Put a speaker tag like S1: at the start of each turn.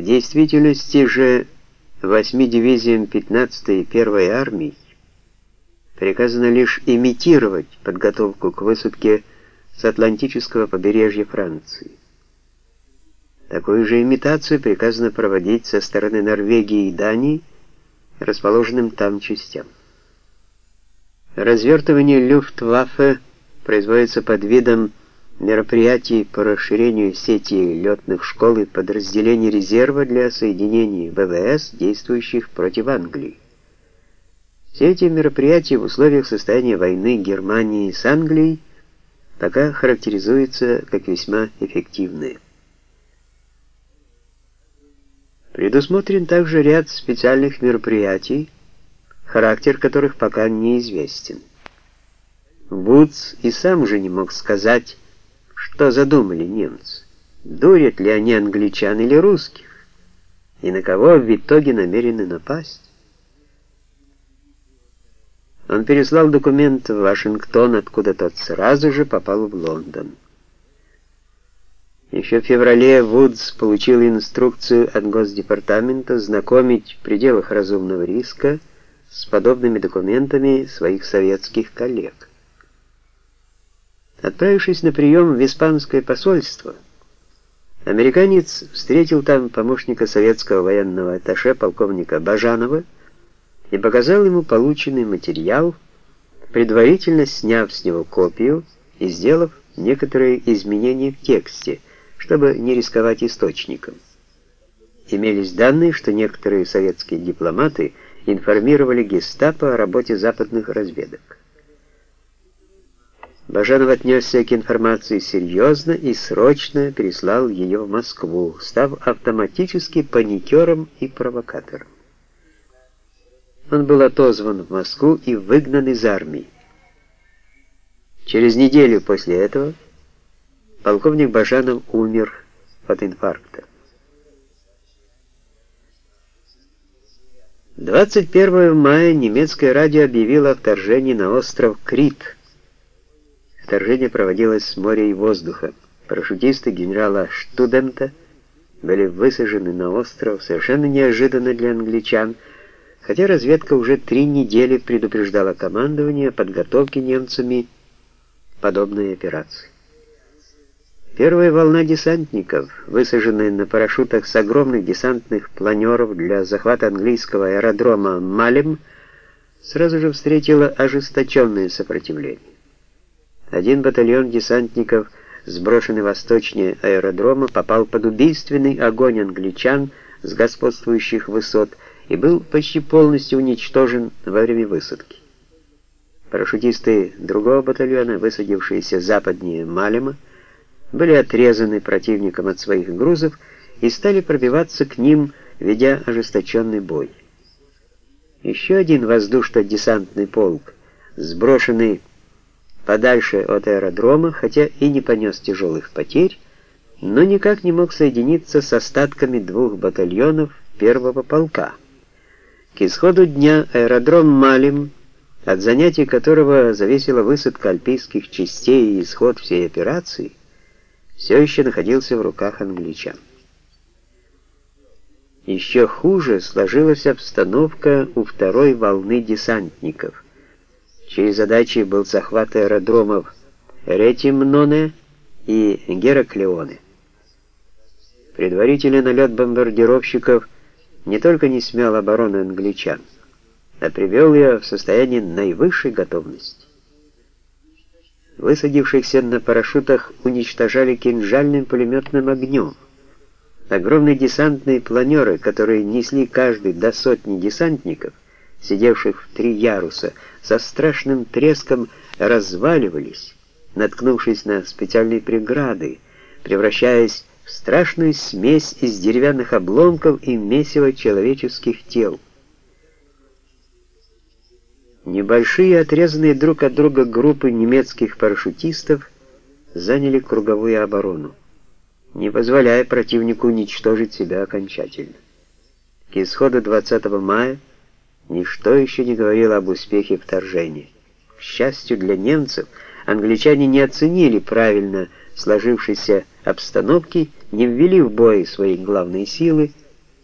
S1: В действительности же восьми дивизиям 15-й и 1-й армий приказано лишь имитировать подготовку к высадке с Атлантического побережья Франции. Такую же имитацию приказано проводить со стороны Норвегии и Дании, расположенным там частям. Развертывание Люфтваффе производится под видом мероприятий по расширению сети летных школ и подразделений резерва для соединений ВВС, действующих против Англии. Все эти мероприятия в условиях состояния войны Германии с Англией пока характеризуются как весьма эффективные. Предусмотрен также ряд специальных мероприятий, характер которых пока неизвестен. Вудс и сам уже не мог сказать, что задумали немцы. Дурят ли они англичан или русских? И на кого в итоге намерены напасть? Он переслал документ в Вашингтон, откуда тот сразу же попал в Лондон. Еще в феврале Вудс получил инструкцию от Госдепартамента знакомить в пределах разумного риска с подобными документами своих советских коллег. Отправившись на прием в испанское посольство, американец встретил там помощника советского военного атташе полковника Бажанова и показал ему полученный материал, предварительно сняв с него копию и сделав некоторые изменения в тексте – чтобы не рисковать источником. Имелись данные, что некоторые советские дипломаты информировали гестапо о работе западных разведок. Бажанов отнесся к информации серьезно и срочно переслал ее в Москву, став автоматически паникером и провокатором. Он был отозван в Москву и выгнан из армии. Через неделю после этого полковник Бажанов умер от инфаркта. 21 мая немецкое радио объявило о вторжении на остров Крит. Вторжение проводилось с моря и воздуха. Парашютисты генерала Штудента были высажены на остров совершенно неожиданно для англичан, хотя разведка уже три недели предупреждала командование о подготовке немцами подобной операции. Первая волна десантников, высаженная на парашютах с огромных десантных планеров для захвата английского аэродрома Малем, сразу же встретила ожесточенное сопротивление. Один батальон десантников, сброшенный восточнее аэродрома, попал под убийственный огонь англичан с господствующих высот и был почти полностью уничтожен во время высадки. Парашютисты другого батальона, высадившиеся западнее Малема, были отрезаны противником от своих грузов и стали пробиваться к ним, ведя ожесточенный бой. Еще один воздушно-десантный полк, сброшенный подальше от аэродрома, хотя и не понес тяжелых потерь, но никак не мог соединиться с остатками двух батальонов первого полка. К исходу дня аэродром Малим, от занятий которого зависела высадка альпийских частей и исход всей операции, все еще находился в руках англичан. Еще хуже сложилась обстановка у второй волны десантников, чьей задачей был захват аэродромов Ретимноне и Гераклеоне. Предварительный налет бомбардировщиков не только не смял обороны англичан, а привел ее в состояние наивысшей готовности высадившихся на парашютах уничтожали кинжальным пулеметным огнем. Огромные десантные планеры, которые несли каждый до сотни десантников, сидевших в три яруса, со страшным треском разваливались, наткнувшись на специальные преграды, превращаясь в страшную смесь из деревянных обломков и месива человеческих тел. Небольшие, отрезанные друг от друга группы немецких парашютистов заняли круговую оборону, не позволяя противнику уничтожить себя окончательно. К исходу 20 мая ничто еще не говорило об успехе вторжения. К счастью для немцев, англичане не оценили правильно сложившейся обстановки, не ввели в бой свои главные силы,